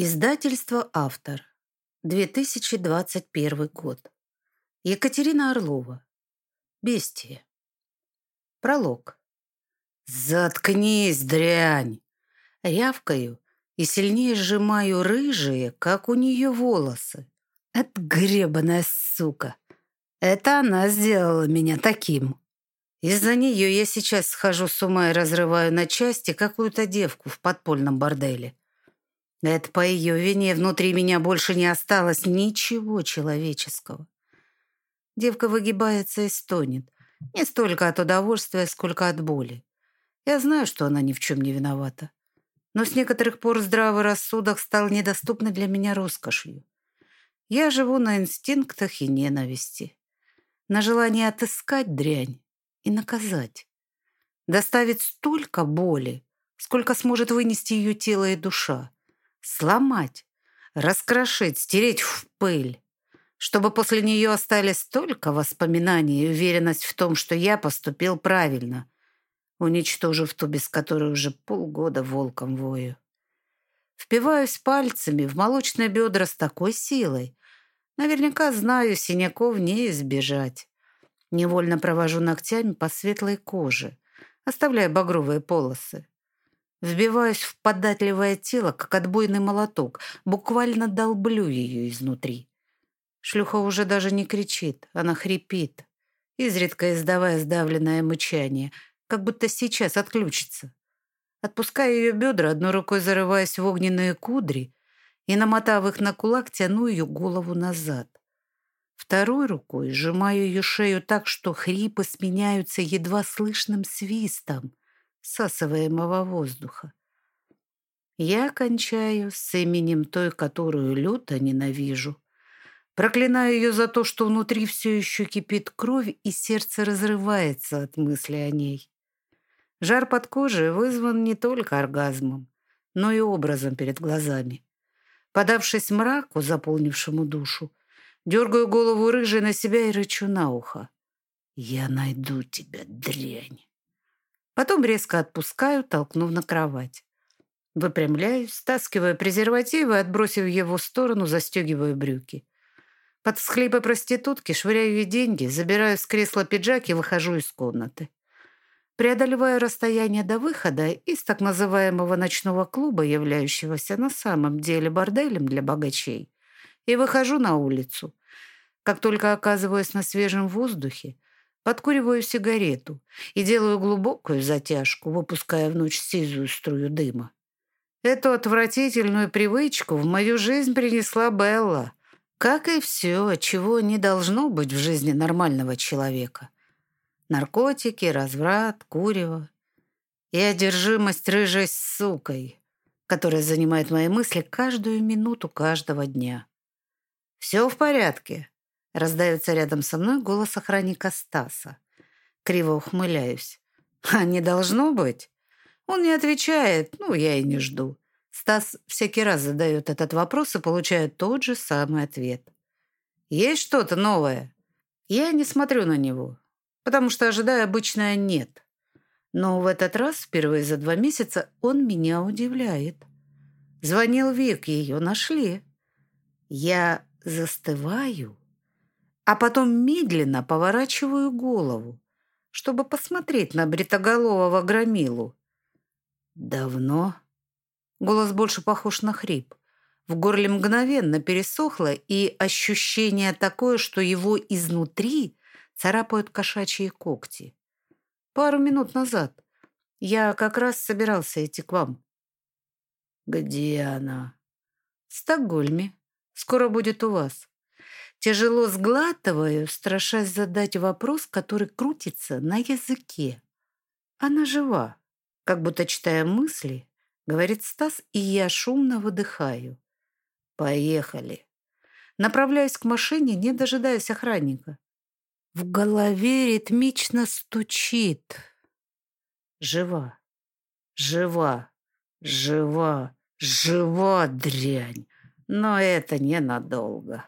Издательство «Автор». 2021 год. Екатерина Орлова. Бестия. Пролог. «Заткнись, дрянь!» Рявкаю и сильнее сжимаю рыжие, как у нее волосы. Отгребанная сука. Это она сделала меня таким. Из-за нее я сейчас схожу с ума и разрываю на части какую-то девку в подпольном борделе. Это по ее вине внутри меня больше не осталось ничего человеческого. Девка выгибается и стонет. Не столько от удовольствия, сколько от боли. Я знаю, что она ни в чем не виновата. Но с некоторых пор здравый рассудок стал недоступной для меня роскошью. Я живу на инстинктах и ненависти. На желании отыскать дрянь и наказать. Доставить столько боли, сколько сможет вынести ее тело и душа сломать, раскрошить, стереть в пыль, чтобы после нее остались столько воспоминаний и уверенность в том, что я поступил правильно, уничтожив ту, без которой уже полгода волком вою. Впиваюсь пальцами в молочные бедра с такой силой. Наверняка знаю, синяков не избежать. Невольно провожу ногтями по светлой коже, оставляя багровые полосы. Вбиваюсь в податливое тело, как отбойный молоток, буквально долблю ее изнутри. Шлюха уже даже не кричит, она хрипит, изредка издавая сдавленное мычание, как будто сейчас отключится. Отпускаю ее бедра, одной рукой зарываясь в огненные кудри и, намотав их на кулак, тяну ее голову назад. Второй рукой сжимаю ее шею так, что хрипы сменяются едва слышным свистом всасываемого воздуха. Я кончаю с именем той, которую люто ненавижу. Проклинаю ее за то, что внутри все еще кипит кровь, и сердце разрывается от мысли о ней. Жар под кожей вызван не только оргазмом, но и образом перед глазами. Подавшись мраку, заполнившему душу, дергаю голову рыжей на себя и рычу на ухо. «Я найду тебя, дрянь!» Потом резко отпускаю, толкнув на кровать. Выпрямляюсь, стаскиваю презерватив и, отбросив его в сторону, застегиваю брюки. Под всхлипы проститутки швыряю ей деньги, забираю с кресла пиджак и выхожу из комнаты. Преодолеваю расстояние до выхода из так называемого ночного клуба, являющегося на самом деле борделем для богачей, и выхожу на улицу. Как только оказываюсь на свежем воздухе, Подкуриваю сигарету и делаю глубокую затяжку, выпуская в ночь сизую струю дыма. Эту отвратительную привычку в мою жизнь принесла Белла, как и все, чего не должно быть в жизни нормального человека. Наркотики, разврат, курево и одержимость рыжей сукой, которая занимает мои мысли каждую минуту каждого дня. «Все в порядке?» Раздается рядом со мной голос охранника Стаса. Криво ухмыляюсь. А не должно быть? Он не отвечает, ну, я и не жду. Стас всякий раз задает этот вопрос и получает тот же самый ответ. Есть что-то новое? Я не смотрю на него, потому что ожидаю обычное «нет». Но в этот раз, впервые за два месяца, он меня удивляет. Звонил Вик, ее нашли. Я застываю а потом медленно поворачиваю голову, чтобы посмотреть на бритоголового громилу. «Давно?» Голос больше похож на хрип. В горле мгновенно пересохло, и ощущение такое, что его изнутри царапают кошачьи когти. Пару минут назад. Я как раз собирался идти к вам. «Где она?» «В Стокгольме. Скоро будет у вас. Тяжело сглатываю, страшась задать вопрос, который крутится на языке. Она жива, как будто читая мысли, говорит Стас, и я шумно выдыхаю. Поехали. Направляюсь к машине, не дожидаясь охранника. В голове ритмично стучит. Жива, жива, жива, жива, дрянь. Но это ненадолго.